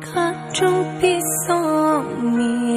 Can't you be so mean?